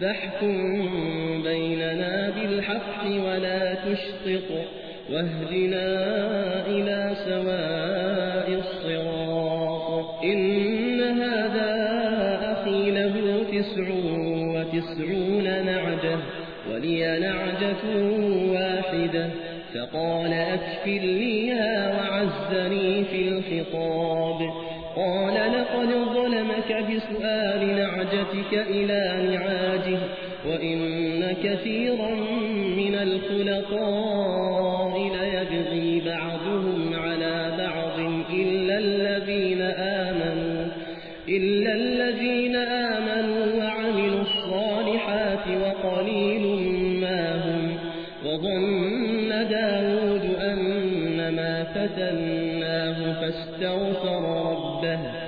فاحكم بيننا بالحق ولا تشطط واهدنا إلى سواء الصراط إن هذا أخي له تسع وتسعون نعجة ولي نعجة واحدة فقال أكفلنيها وعزني في الخطاب قال لقد ظلمك بسؤال نعجتك إلى نعاجه وإن كثيرا من الخلطاء ليبغي بعضهم على بعض إلا الذين آمنوا إلا الذين آمنوا وعملوا الصالحات وقليل ما هم وظن داود أن ما فتناه فاستغفر ربه.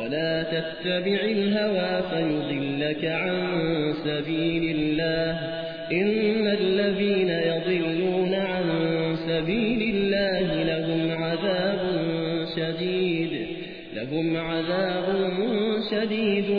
ولا تتبع الهوى فيضلك عن سبيل الله إن الذين يضلون عن سبيل الله لهم عذاب شديد لهم عذاب شديد